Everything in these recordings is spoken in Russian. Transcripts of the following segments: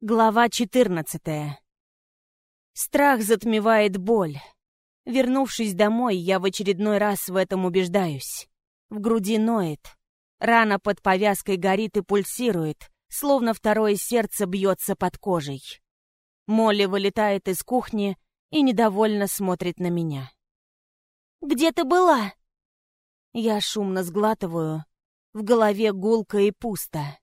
Глава 14. Страх затмевает боль. Вернувшись домой, я в очередной раз в этом убеждаюсь. В груди ноет. Рана под повязкой горит и пульсирует, словно второе сердце бьется под кожей. Молли вылетает из кухни и недовольно смотрит на меня. «Где ты была?» Я шумно сглатываю. В голове гулко и пусто.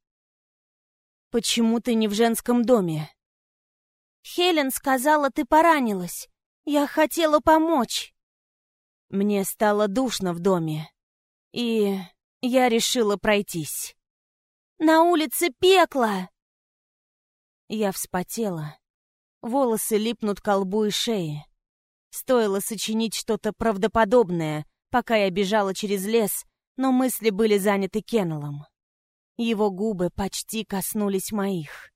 «Почему ты не в женском доме?» «Хелен сказала, ты поранилась. Я хотела помочь». Мне стало душно в доме, и я решила пройтись. «На улице пекло!» Я вспотела. Волосы липнут к лбу и шее. Стоило сочинить что-то правдоподобное, пока я бежала через лес, но мысли были заняты Кеннеллом. Его губы почти коснулись моих.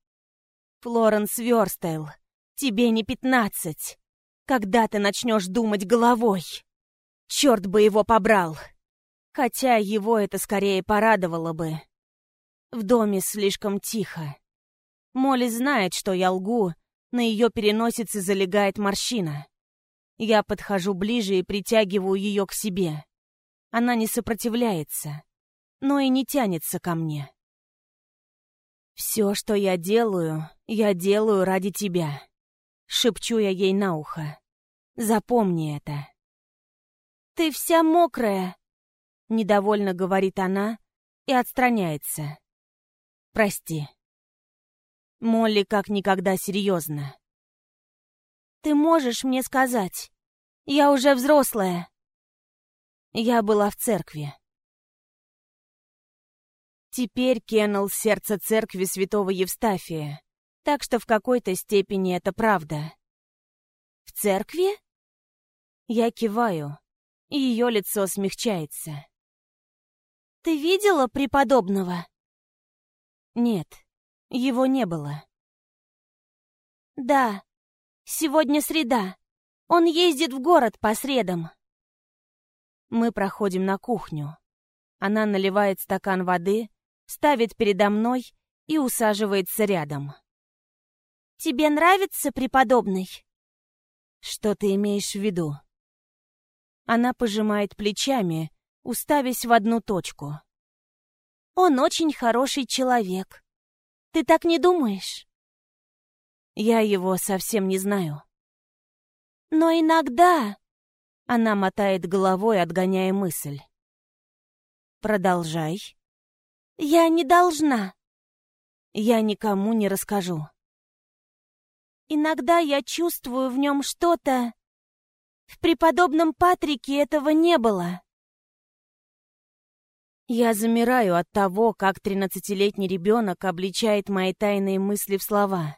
«Флоренс Вёрстейл, тебе не пятнадцать. Когда ты начнешь думать головой? Черт бы его побрал!» Хотя его это скорее порадовало бы. В доме слишком тихо. Молли знает, что я лгу, на ее переносице залегает морщина. Я подхожу ближе и притягиваю ее к себе. Она не сопротивляется но и не тянется ко мне. «Все, что я делаю, я делаю ради тебя», — шепчу я ей на ухо. «Запомни это». «Ты вся мокрая», — недовольно говорит она и отстраняется. «Прости». Молли как никогда серьезно. «Ты можешь мне сказать? Я уже взрослая». Я была в церкви. Теперь Кеннел — сердце церкви святого Евстафия, так что в какой-то степени это правда. «В церкви?» Я киваю, и ее лицо смягчается. «Ты видела преподобного?» «Нет, его не было». «Да, сегодня среда. Он ездит в город по средам». Мы проходим на кухню. Она наливает стакан воды, ставит передо мной и усаживается рядом. «Тебе нравится преподобный?» «Что ты имеешь в виду?» Она пожимает плечами, уставясь в одну точку. «Он очень хороший человек. Ты так не думаешь?» «Я его совсем не знаю». «Но иногда...» Она мотает головой, отгоняя мысль. «Продолжай». Я не должна. Я никому не расскажу. Иногда я чувствую в нем что-то. В преподобном Патрике этого не было. Я замираю от того, как тринадцатилетний ребенок обличает мои тайные мысли в слова.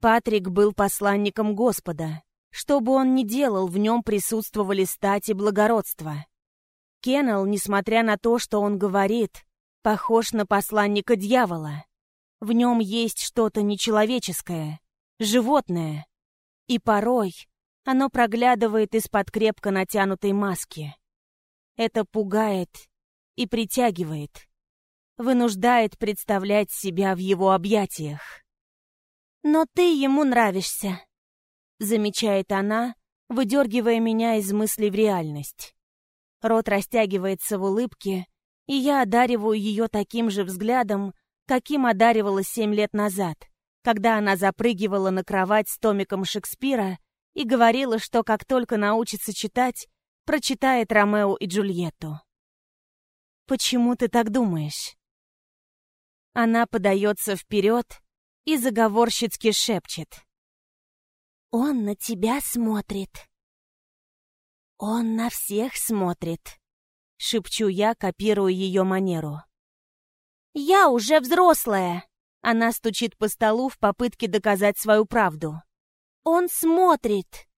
Патрик был посланником Господа. Что бы он ни делал, в нем присутствовали стать и благородство. Кеннел, несмотря на то, что он говорит, похож на посланника дьявола. В нем есть что-то нечеловеческое, животное. И порой оно проглядывает из-под крепко натянутой маски. Это пугает и притягивает, вынуждает представлять себя в его объятиях. «Но ты ему нравишься», — замечает она, выдергивая меня из мыслей в реальность. Рот растягивается в улыбке, и я одариваю ее таким же взглядом, каким одаривала семь лет назад, когда она запрыгивала на кровать с томиком Шекспира и говорила, что как только научится читать, прочитает Ромео и Джульетту. «Почему ты так думаешь?» Она подается вперед и заговорщицки шепчет. «Он на тебя смотрит». «Он на всех смотрит», Шепчу я, копируя ее манеру. «Я уже взрослая!» Она стучит по столу в попытке доказать свою правду. «Он смотрит!»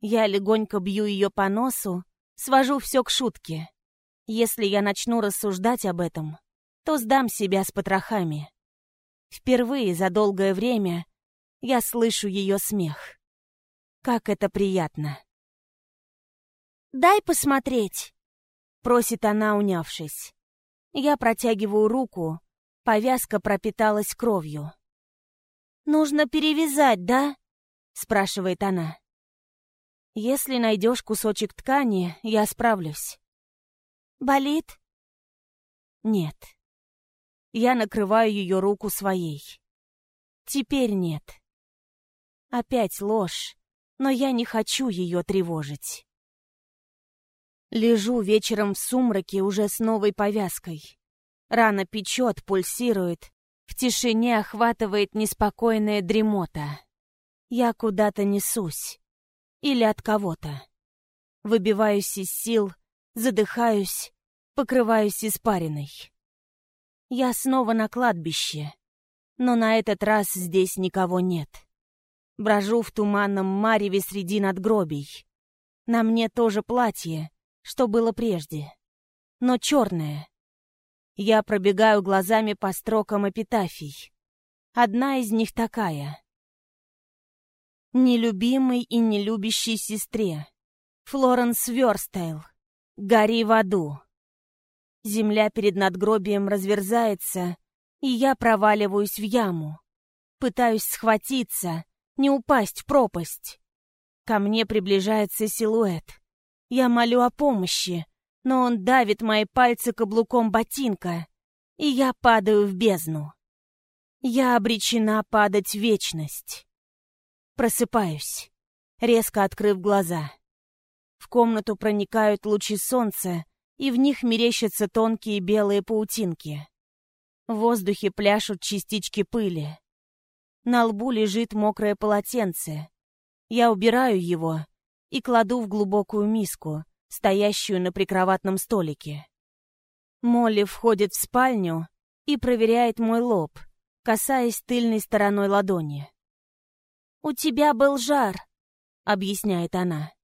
Я легонько бью ее по носу, свожу все к шутке. Если я начну рассуждать об этом, то сдам себя с потрохами. Впервые за долгое время я слышу ее смех. Как это приятно. «Дай посмотреть!» Просит она, унявшись. Я протягиваю руку, повязка пропиталась кровью. «Нужно перевязать, да?» — спрашивает она. «Если найдешь кусочек ткани, я справлюсь». «Болит?» «Нет». Я накрываю ее руку своей. «Теперь нет». Опять ложь, но я не хочу ее тревожить. Лежу вечером в сумраке уже с новой повязкой. Рана печет, пульсирует. В тишине охватывает неспокойная дремота. Я куда-то несусь. Или от кого-то. Выбиваюсь из сил, задыхаюсь, покрываюсь испариной. Я снова на кладбище. Но на этот раз здесь никого нет. Брожу в туманном мареве среди надгробий. На мне тоже платье, что было прежде, но черное. Я пробегаю глазами по строкам эпитафий. Одна из них такая. Нелюбимой и нелюбящей сестре. Флоренс Верстайл. Гори в аду. Земля перед надгробием разверзается, и я проваливаюсь в яму. Пытаюсь схватиться, не упасть в пропасть. Ко мне приближается силуэт. Я молю о помощи, но он давит мои пальцы каблуком ботинка, и я падаю в бездну. Я обречена падать в вечность. Просыпаюсь, резко открыв глаза. В комнату проникают лучи солнца, и в них мерещатся тонкие белые паутинки. В воздухе пляшут частички пыли. На лбу лежит мокрое полотенце. Я убираю его и кладу в глубокую миску, стоящую на прикроватном столике. Молли входит в спальню и проверяет мой лоб, касаясь тыльной стороной ладони. «У тебя был жар», — объясняет она.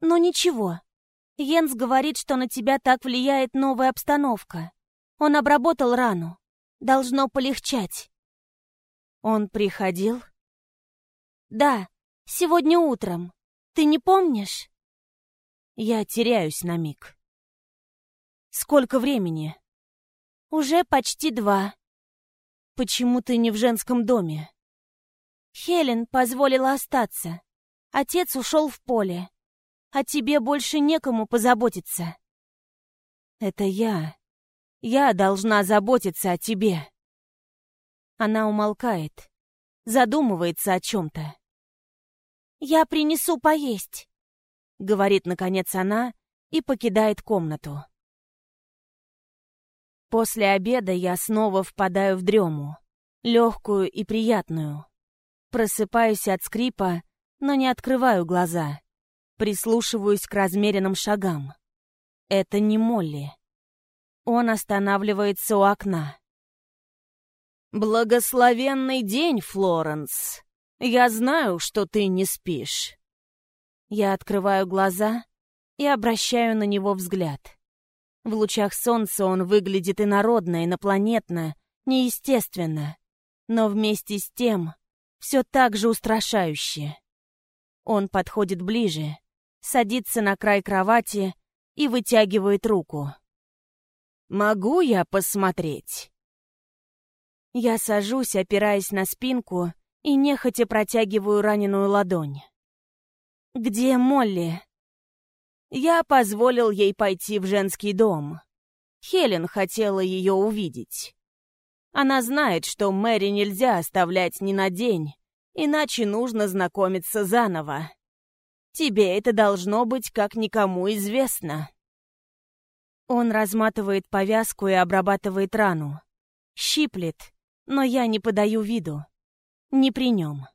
«Но ничего. Йенс говорит, что на тебя так влияет новая обстановка. Он обработал рану. Должно полегчать». «Он приходил?» «Да, сегодня утром. Ты не помнишь?» Я теряюсь на миг. «Сколько времени?» «Уже почти два». «Почему ты не в женском доме?» «Хелен позволила остаться. Отец ушел в поле. А тебе больше некому позаботиться». «Это я. Я должна заботиться о тебе». Она умолкает, задумывается о чем-то. «Я принесу поесть», — говорит, наконец, она и покидает комнату. После обеда я снова впадаю в дрему, легкую и приятную. Просыпаюсь от скрипа, но не открываю глаза. Прислушиваюсь к размеренным шагам. Это не Молли. Он останавливается у окна. «Благословенный день, Флоренс!» Я знаю, что ты не спишь. Я открываю глаза и обращаю на него взгляд. В лучах солнца он выглядит инородно, инопланетно, неестественно, но вместе с тем все так же устрашающе. Он подходит ближе, садится на край кровати и вытягивает руку. «Могу я посмотреть?» Я сажусь, опираясь на спинку, и нехотя протягиваю раненую ладонь. «Где Молли?» Я позволил ей пойти в женский дом. Хелен хотела ее увидеть. Она знает, что Мэри нельзя оставлять ни на день, иначе нужно знакомиться заново. Тебе это должно быть как никому известно. Он разматывает повязку и обрабатывает рану. Щиплет, но я не подаю виду не при нем.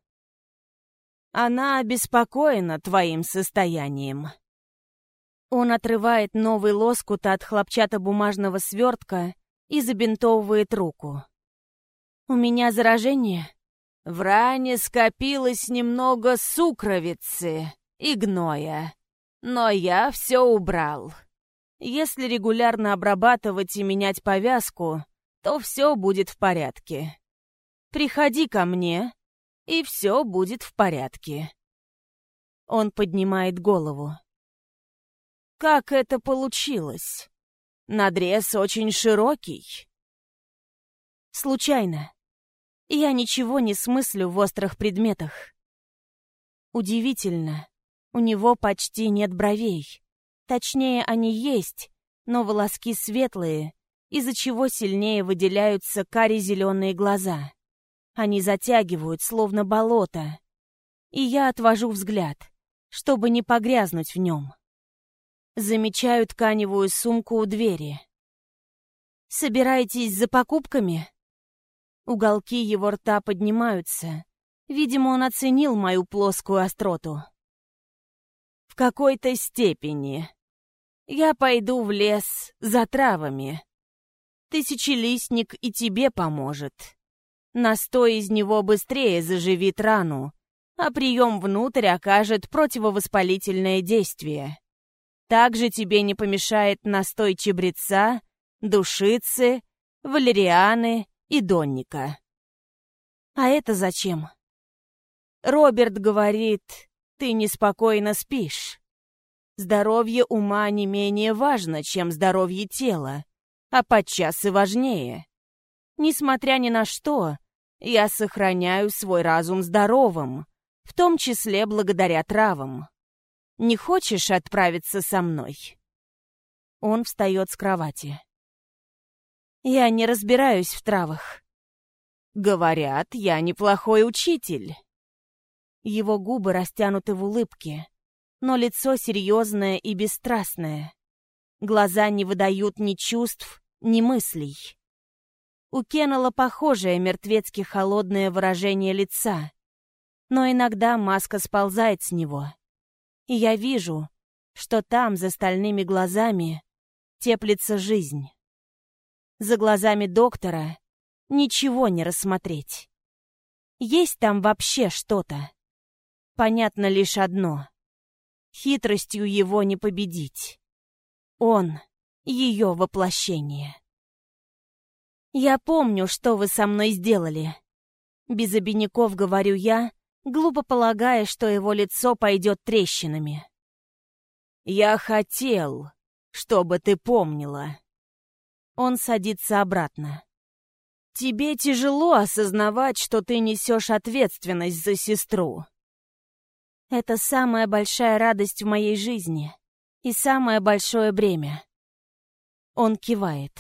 Она обеспокоена твоим состоянием. Он отрывает новый лоскут от хлопчатобумажного свертка и забинтовывает руку. «У меня заражение?» В ране скопилось немного сукровицы и гноя, но я все убрал. Если регулярно обрабатывать и менять повязку, то все будет в порядке. Приходи ко мне, и все будет в порядке. Он поднимает голову. Как это получилось? Надрез очень широкий. Случайно. Я ничего не смыслю в острых предметах. Удивительно, у него почти нет бровей. Точнее, они есть, но волоски светлые, из-за чего сильнее выделяются кари-зеленые глаза. Они затягивают, словно болото. И я отвожу взгляд, чтобы не погрязнуть в нем. Замечаю тканевую сумку у двери. «Собираетесь за покупками?» Уголки его рта поднимаются. Видимо, он оценил мою плоскую остроту. «В какой-то степени. Я пойду в лес за травами. Тысячелистник и тебе поможет. Настой из него быстрее заживит рану, а прием внутрь окажет противовоспалительное действие. Также тебе не помешает настой чебреца, душицы, валерианы и донника. А это зачем? Роберт говорит, ты неспокойно спишь. Здоровье ума не менее важно, чем здоровье тела а подчас и важнее. Несмотря ни на что, я сохраняю свой разум здоровым, в том числе благодаря травам. Не хочешь отправиться со мной?» Он встает с кровати. «Я не разбираюсь в травах. Говорят, я неплохой учитель». Его губы растянуты в улыбке, но лицо серьезное и бесстрастное. Глаза не выдают ни чувств, ни мыслей. У Кеннела похожее мертвецки холодное выражение лица, но иногда маска сползает с него. И я вижу, что там, за стальными глазами, теплится жизнь. За глазами доктора ничего не рассмотреть. Есть там вообще что-то. Понятно лишь одно. Хитростью его не победить. Он — ее воплощение. «Я помню, что вы со мной сделали». Без обиняков говорю я, глупо полагая, что его лицо пойдет трещинами. «Я хотел, чтобы ты помнила». Он садится обратно. «Тебе тяжело осознавать, что ты несешь ответственность за сестру». Это самая большая радость в моей жизни и самое большое бремя. Он кивает.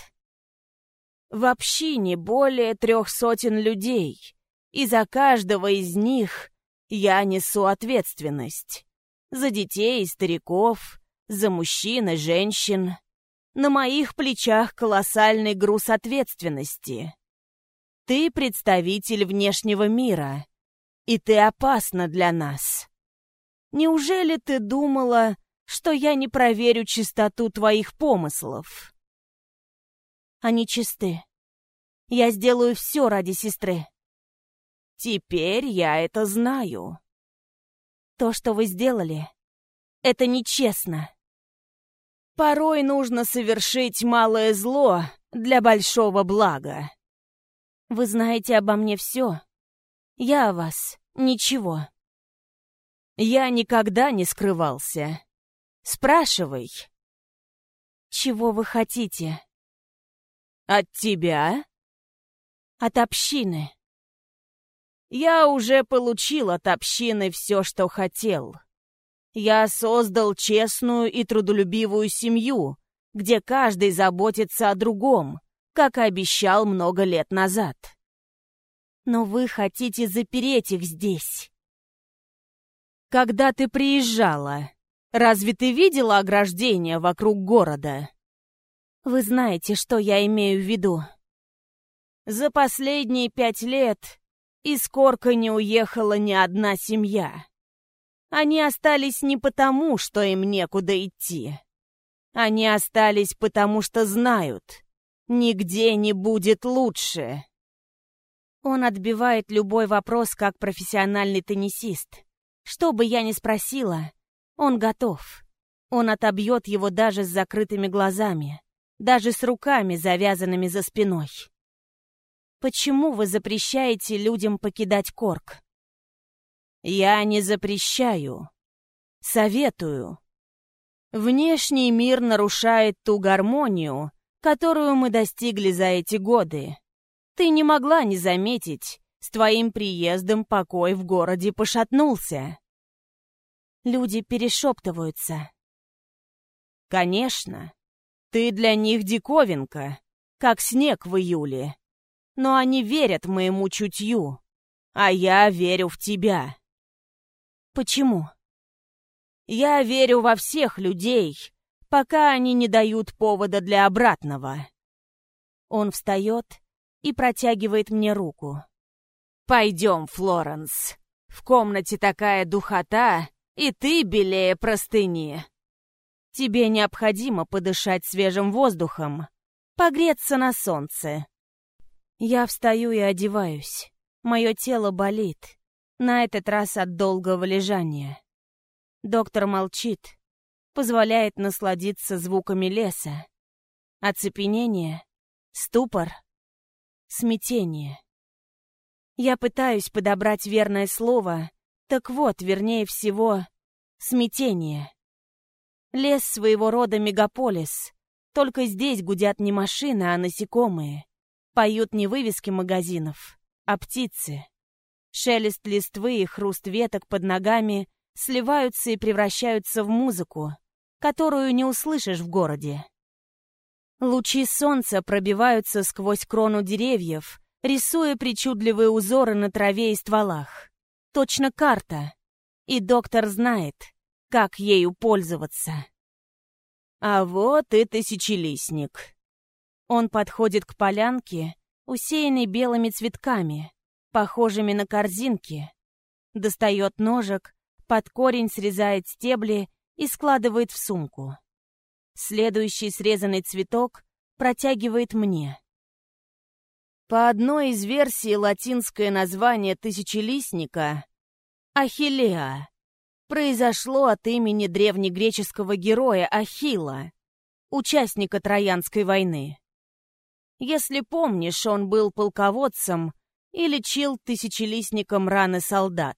В общине более трех сотен людей, и за каждого из них я несу ответственность. За детей и стариков, за мужчин и женщин. На моих плечах колоссальный груз ответственности. Ты представитель внешнего мира, и ты опасна для нас. Неужели ты думала, что я не проверю чистоту твоих помыслов. Они чисты. Я сделаю все ради сестры. Теперь я это знаю. То, что вы сделали, это нечестно. Порой нужно совершить малое зло для большого блага. Вы знаете обо мне все. Я о вас ничего. Я никогда не скрывался. Спрашивай. Чего вы хотите? От тебя? От общины. Я уже получил от общины все, что хотел. Я создал честную и трудолюбивую семью, где каждый заботится о другом, как и обещал много лет назад. Но вы хотите запереть их здесь. Когда ты приезжала, Разве ты видела ограждение вокруг города? Вы знаете, что я имею в виду. За последние пять лет из Корка не уехала ни одна семья. Они остались не потому, что им некуда идти. Они остались потому, что знают, нигде не будет лучше. Он отбивает любой вопрос как профессиональный теннисист. Что бы я ни спросила, он готов. Он отобьет его даже с закрытыми глазами, даже с руками, завязанными за спиной. Почему вы запрещаете людям покидать Корк? Я не запрещаю. Советую. Внешний мир нарушает ту гармонию, которую мы достигли за эти годы. Ты не могла не заметить, С твоим приездом покой в городе пошатнулся. Люди перешептываются. Конечно, ты для них диковинка, как снег в июле. Но они верят моему чутью, а я верю в тебя. Почему? Я верю во всех людей, пока они не дают повода для обратного. Он встает и протягивает мне руку. «Пойдем, Флоренс. В комнате такая духота, и ты белее простыни. Тебе необходимо подышать свежим воздухом, погреться на солнце». Я встаю и одеваюсь. Мое тело болит, на этот раз от долгого лежания. Доктор молчит, позволяет насладиться звуками леса. Оцепенение, ступор, смятение. Я пытаюсь подобрать верное слово, так вот, вернее всего, смятение. Лес своего рода мегаполис. Только здесь гудят не машины, а насекомые. Поют не вывески магазинов, а птицы. Шелест листвы и хруст веток под ногами сливаются и превращаются в музыку, которую не услышишь в городе. Лучи солнца пробиваются сквозь крону деревьев, рисуя причудливые узоры на траве и стволах. Точно карта. И доктор знает, как ею пользоваться. А вот и тысячелистник. Он подходит к полянке, усеянной белыми цветками, похожими на корзинки. Достает ножик, под корень срезает стебли и складывает в сумку. Следующий срезанный цветок протягивает мне. По одной из версий латинское название тысячелистника — Ахиллеа произошло от имени древнегреческого героя Ахилла, участника Троянской войны. Если помнишь, он был полководцем и лечил тысячелистником раны солдат.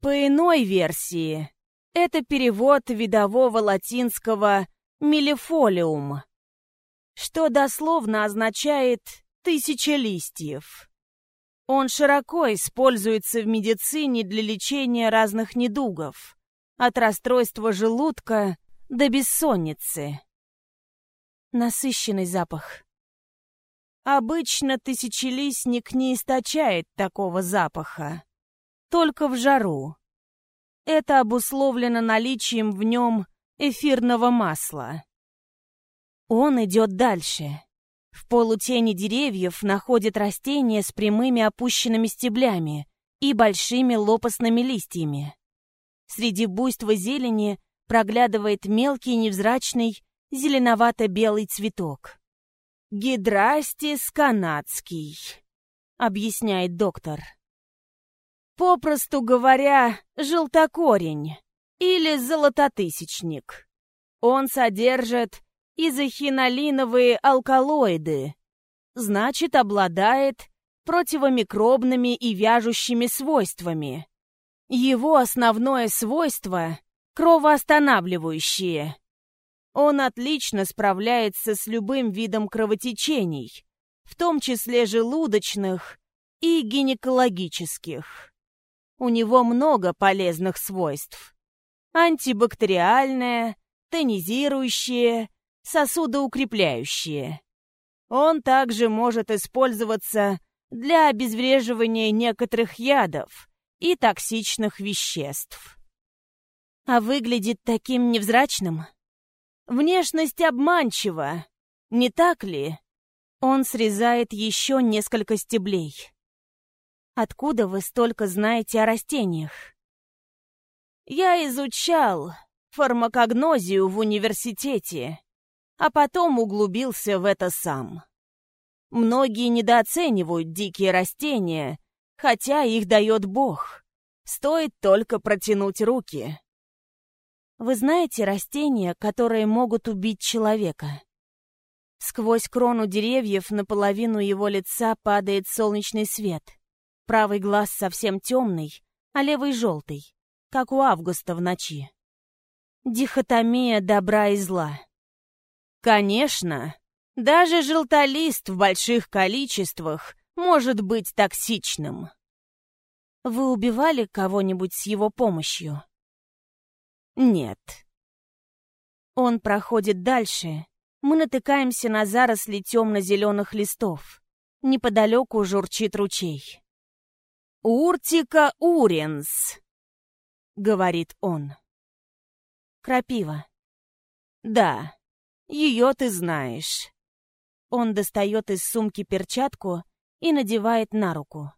По иной версии, это перевод видового латинского «мелифолиум», что дословно означает тысяча листьев. Он широко используется в медицине для лечения разных недугов, от расстройства желудка до бессонницы. Насыщенный запах. Обычно тысячелистник не источает такого запаха, только в жару. Это обусловлено наличием в нем эфирного масла. Он идет дальше. В полутени деревьев находит растения с прямыми опущенными стеблями и большими лопастными листьями. Среди буйства зелени проглядывает мелкий невзрачный зеленовато-белый цветок. «Гидрастис канадский», — объясняет доктор. «Попросту говоря, желтокорень или золототысячник. Он содержит изохинолиновые алкалоиды, значит, обладает противомикробными и вяжущими свойствами. Его основное свойство – кровоостанавливающее. Он отлично справляется с любым видом кровотечений, в том числе желудочных и гинекологических. У него много полезных свойств. Антибактериальное, тонизирующее, сосудоукрепляющие. Он также может использоваться для обезвреживания некоторых ядов и токсичных веществ. А выглядит таким невзрачным? Внешность обманчива, не так ли? Он срезает еще несколько стеблей. Откуда вы столько знаете о растениях? Я изучал фармакогнозию в университете а потом углубился в это сам. Многие недооценивают дикие растения, хотя их дает Бог. Стоит только протянуть руки. Вы знаете растения, которые могут убить человека? Сквозь крону деревьев наполовину его лица падает солнечный свет. Правый глаз совсем темный, а левый желтый, как у Августа в ночи. Дихотомия добра и зла. Конечно, даже желтолист в больших количествах может быть токсичным. Вы убивали кого-нибудь с его помощью? Нет. Он проходит дальше. Мы натыкаемся на заросли темно-зеленых листов. Неподалеку журчит ручей. «Уртика уренс», — говорит он. Крапива. «Да, ее ты знаешь». Он достает из сумки перчатку и надевает на руку.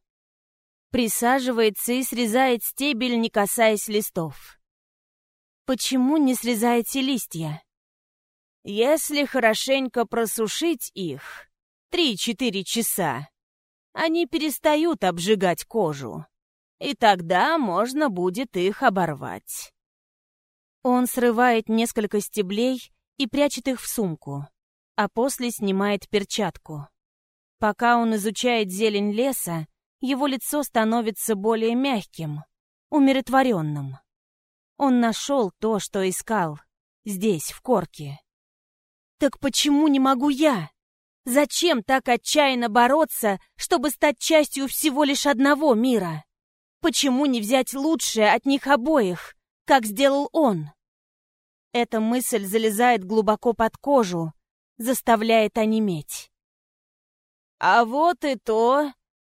Присаживается и срезает стебель, не касаясь листов. Почему не срезаете листья? Если хорошенько просушить их, три-четыре часа, они перестают обжигать кожу, и тогда можно будет их оборвать. Он срывает несколько стеблей и прячет их в сумку, а после снимает перчатку. Пока он изучает зелень леса, его лицо становится более мягким, умиротворенным. Он нашел то, что искал, здесь, в корке. Так почему не могу я? Зачем так отчаянно бороться, чтобы стать частью всего лишь одного мира? Почему не взять лучшее от них обоих, как сделал он? Эта мысль залезает глубоко под кожу, заставляет онеметь. А вот и то,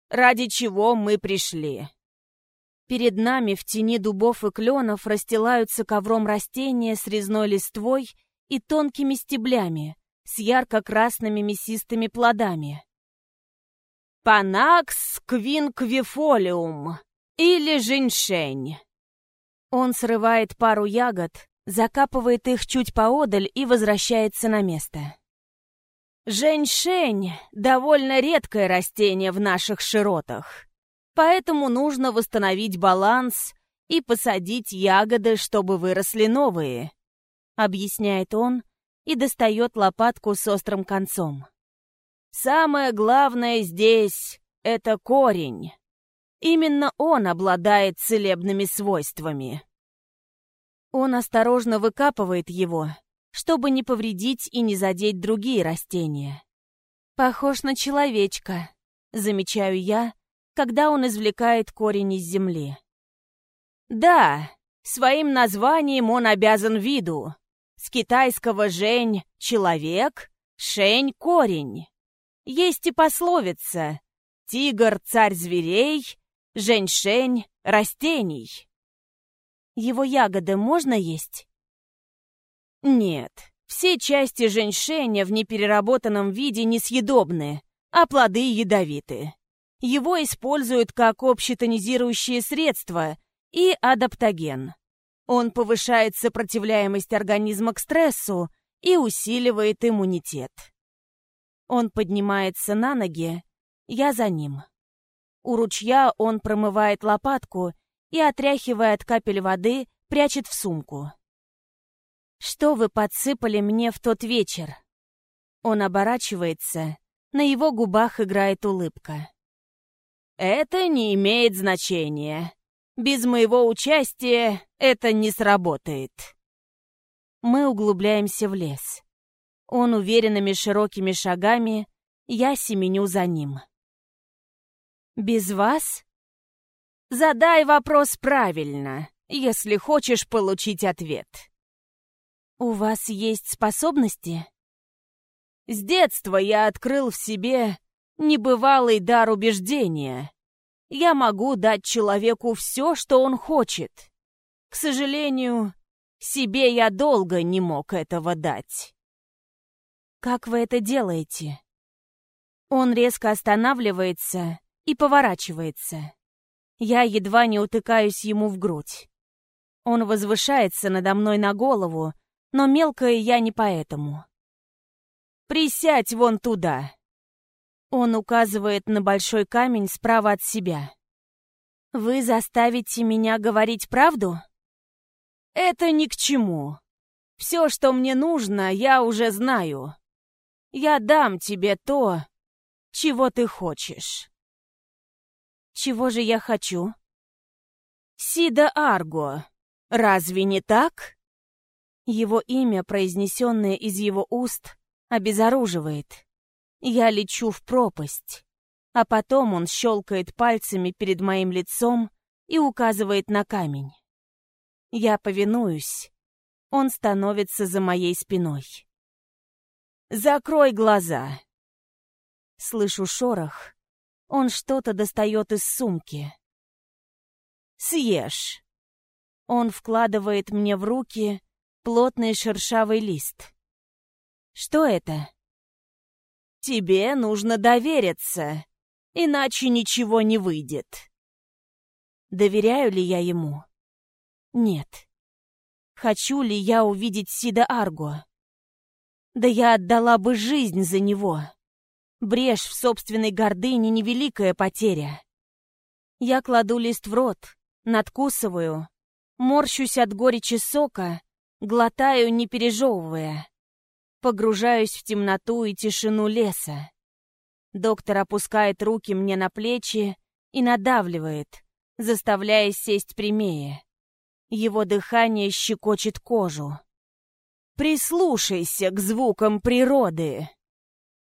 ради чего мы пришли. Перед нами в тени дубов и кленов расстилаются ковром растения с резной листвой и тонкими стеблями, с ярко-красными мясистыми плодами. Панакс квинквифолиум или женьшень. Он срывает пару ягод, закапывает их чуть поодаль и возвращается на место. Женьшень — довольно редкое растение в наших широтах, поэтому нужно восстановить баланс и посадить ягоды, чтобы выросли новые, объясняет он и достает лопатку с острым концом. Самое главное здесь — это корень. Именно он обладает целебными свойствами. Он осторожно выкапывает его, чтобы не повредить и не задеть другие растения. Похож на человечка, замечаю я, когда он извлекает корень из земли. Да, своим названием он обязан виду. С китайского «жень» — человек, «шень» — корень. Есть и пословица «тигр — царь зверей», «жень-шень» — растений. Его ягоды можно есть? Нет, все части женьшеня в непереработанном виде несъедобны, а плоды ядовиты. Его используют как общетонизирующее средство и адаптоген. Он повышает сопротивляемость организма к стрессу и усиливает иммунитет. Он поднимается на ноги, я за ним. У ручья он промывает лопатку и, отряхивая от капель воды, прячет в сумку. «Что вы подсыпали мне в тот вечер?» Он оборачивается, на его губах играет улыбка. «Это не имеет значения. Без моего участия это не сработает». Мы углубляемся в лес. Он уверенными широкими шагами, я семеню за ним. «Без вас?» Задай вопрос правильно, если хочешь получить ответ. У вас есть способности? С детства я открыл в себе небывалый дар убеждения. Я могу дать человеку все, что он хочет. К сожалению, себе я долго не мог этого дать. Как вы это делаете? Он резко останавливается и поворачивается. Я едва не утыкаюсь ему в грудь. Он возвышается надо мной на голову, но мелкая я не поэтому. «Присядь вон туда!» Он указывает на большой камень справа от себя. «Вы заставите меня говорить правду?» «Это ни к чему. Все, что мне нужно, я уже знаю. Я дам тебе то, чего ты хочешь». Чего же я хочу? Сида Арго. Разве не так? Его имя, произнесенное из его уст, обезоруживает. Я лечу в пропасть. А потом он щелкает пальцами перед моим лицом и указывает на камень. Я повинуюсь. Он становится за моей спиной. «Закрой глаза!» Слышу шорох. Он что-то достает из сумки. «Съешь!» Он вкладывает мне в руки плотный шершавый лист. «Что это?» «Тебе нужно довериться, иначе ничего не выйдет». Доверяю ли я ему? Нет. Хочу ли я увидеть Сида Арго? Да я отдала бы жизнь за него. Брешь в собственной гордыне — невеликая потеря. Я кладу лист в рот, надкусываю, морщусь от горечи сока, глотаю, не пережевывая. Погружаюсь в темноту и тишину леса. Доктор опускает руки мне на плечи и надавливает, заставляя сесть прямее. Его дыхание щекочет кожу. «Прислушайся к звукам природы!»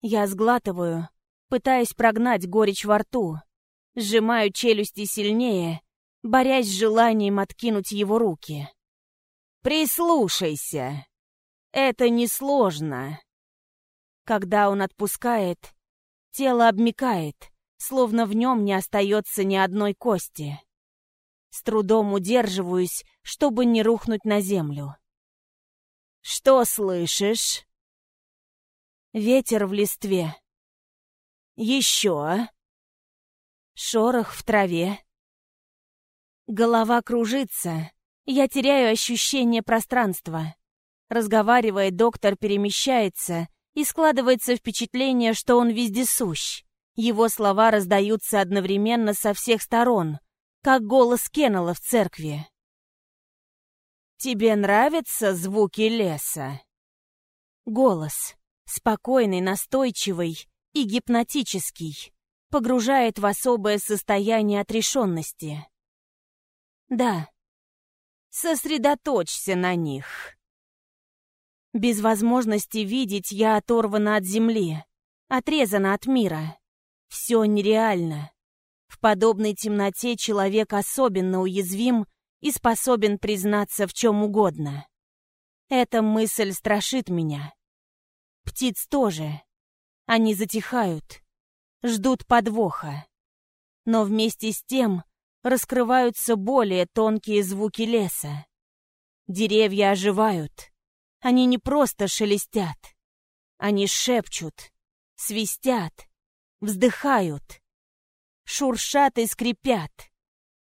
Я сглатываю, пытаясь прогнать горечь во рту. Сжимаю челюсти сильнее, борясь с желанием откинуть его руки. «Прислушайся! Это несложно!» Когда он отпускает, тело обмикает, словно в нем не остается ни одной кости. С трудом удерживаюсь, чтобы не рухнуть на землю. «Что слышишь?» Ветер в листве. «Еще?» Шорох в траве. Голова кружится. Я теряю ощущение пространства. Разговаривая, доктор перемещается, и складывается впечатление, что он вездесущ. Его слова раздаются одновременно со всех сторон, как голос Кеннела в церкви. «Тебе нравятся звуки леса?» Голос, спокойный, настойчивый и гипнотический, погружает в особое состояние отрешенности. «Да, сосредоточься на них». Без возможности видеть я оторвана от земли, отрезана от мира. Все нереально. В подобной темноте человек особенно уязвим и способен признаться в чем угодно. Эта мысль страшит меня. Птиц тоже. Они затихают, ждут подвоха. Но вместе с тем раскрываются более тонкие звуки леса. Деревья оживают. Они не просто шелестят. Они шепчут, свистят, вздыхают, шуршат и скрипят,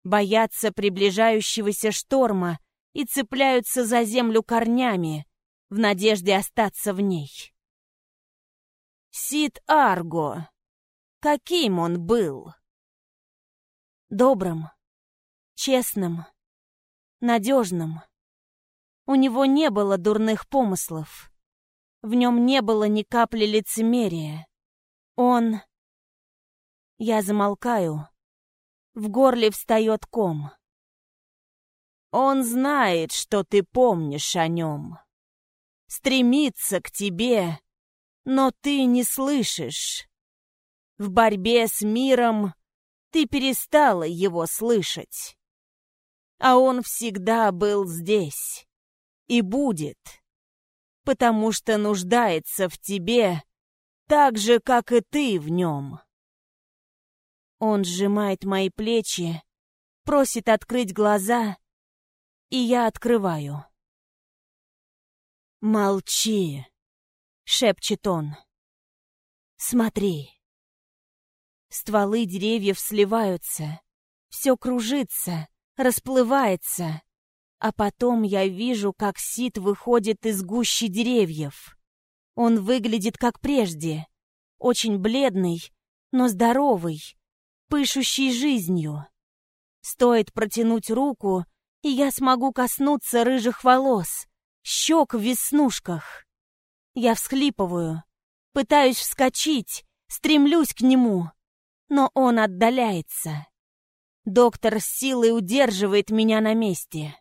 боятся приближающегося шторма и цепляются за землю корнями в надежде остаться в ней. Сид Арго. Каким он был? Добрым, честным, надежным. У него не было дурных помыслов. В нем не было ни капли лицемерия. Он я замолкаю. В горле встает ком. Он знает, что ты помнишь о нем. Стремится к тебе, но ты не слышишь. В борьбе с миром ты перестала его слышать. А он всегда был здесь и будет, потому что нуждается в тебе так же, как и ты в нем. Он сжимает мои плечи, просит открыть глаза, и я открываю. «Молчи!» — шепчет он. «Смотри!» Стволы деревьев сливаются, все кружится, расплывается, а потом я вижу, как Сид выходит из гущи деревьев. Он выглядит как прежде, очень бледный, но здоровый, пышущий жизнью. Стоит протянуть руку, и я смогу коснуться рыжих волос, щек в веснушках. Я всхлипываю, пытаюсь вскочить, стремлюсь к нему, но он отдаляется. Доктор с силой удерживает меня на месте.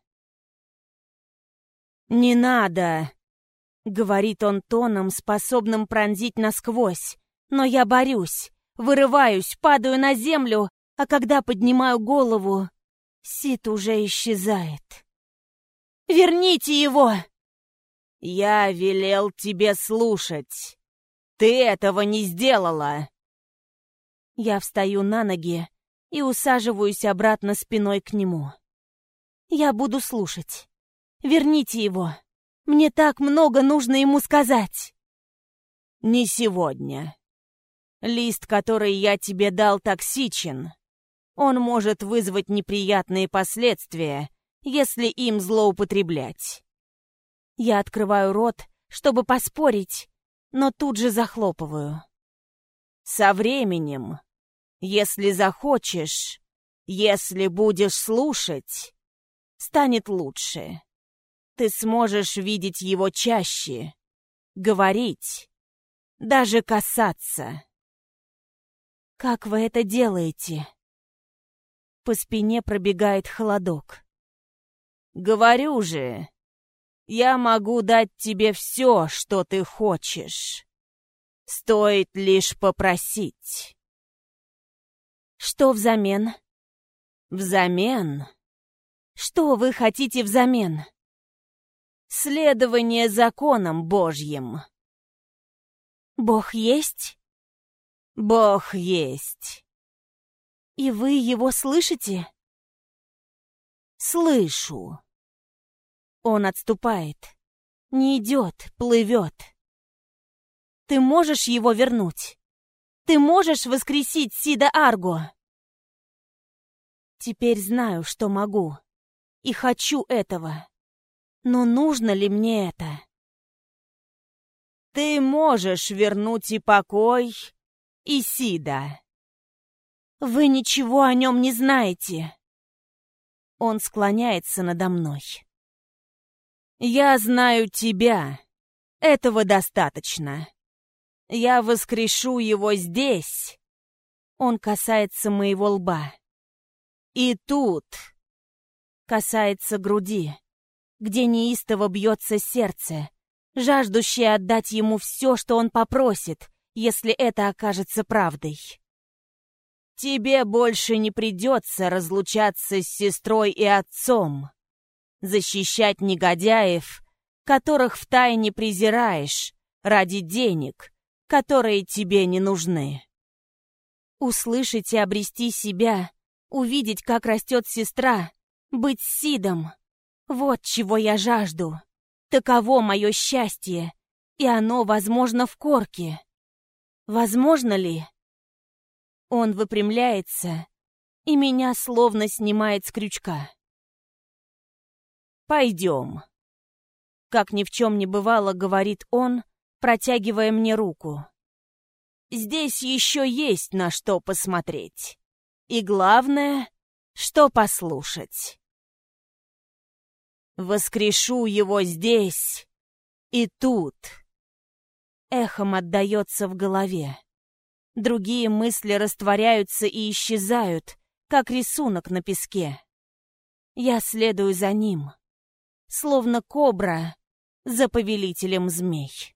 «Не надо!» — говорит он тоном, способным пронзить насквозь, но я борюсь, вырываюсь, падаю на землю, а когда поднимаю голову, Сид уже исчезает. «Верните его!» «Я велел тебе слушать. Ты этого не сделала!» Я встаю на ноги и усаживаюсь обратно спиной к нему. Я буду слушать. Верните его. Мне так много нужно ему сказать. Не сегодня. Лист, который я тебе дал, токсичен. Он может вызвать неприятные последствия, если им злоупотреблять. Я открываю рот, чтобы поспорить, но тут же захлопываю. Со временем, если захочешь, если будешь слушать, станет лучше. Ты сможешь видеть его чаще, говорить, даже касаться. Как вы это делаете? По спине пробегает холодок. Говорю же, я могу дать тебе все, что ты хочешь. Стоит лишь попросить. Что взамен? Взамен? Что вы хотите взамен? Следование законам Божьим. Бог есть? Бог есть. И вы его слышите? Слышу. Он отступает. Не идет, плывет. Ты можешь его вернуть? Ты можешь воскресить Сида Арго? Теперь знаю, что могу. И хочу этого. Но нужно ли мне это? Ты можешь вернуть и покой, и Сида. Вы ничего о нем не знаете. Он склоняется надо мной. Я знаю тебя. Этого достаточно. Я воскрешу его здесь. Он касается моего лба. И тут. Касается груди, где неистово бьется сердце, жаждущее отдать ему все, что он попросит, если это окажется правдой. Тебе больше не придется разлучаться с сестрой и отцом защищать негодяев, которых втайне презираешь, ради денег, которые тебе не нужны. Услышать и обрести себя, увидеть, как растет сестра, быть Сидом. Вот чего я жажду. Таково мое счастье, и оно, возможно, в корке. Возможно ли? Он выпрямляется, и меня словно снимает с крючка. Пойдем. Как ни в чем не бывало, говорит он, протягивая мне руку. Здесь еще есть на что посмотреть. И главное, что послушать. Воскрешу его здесь и тут. Эхом отдается в голове. Другие мысли растворяются и исчезают, как рисунок на песке. Я следую за ним словно кобра за повелителем змей.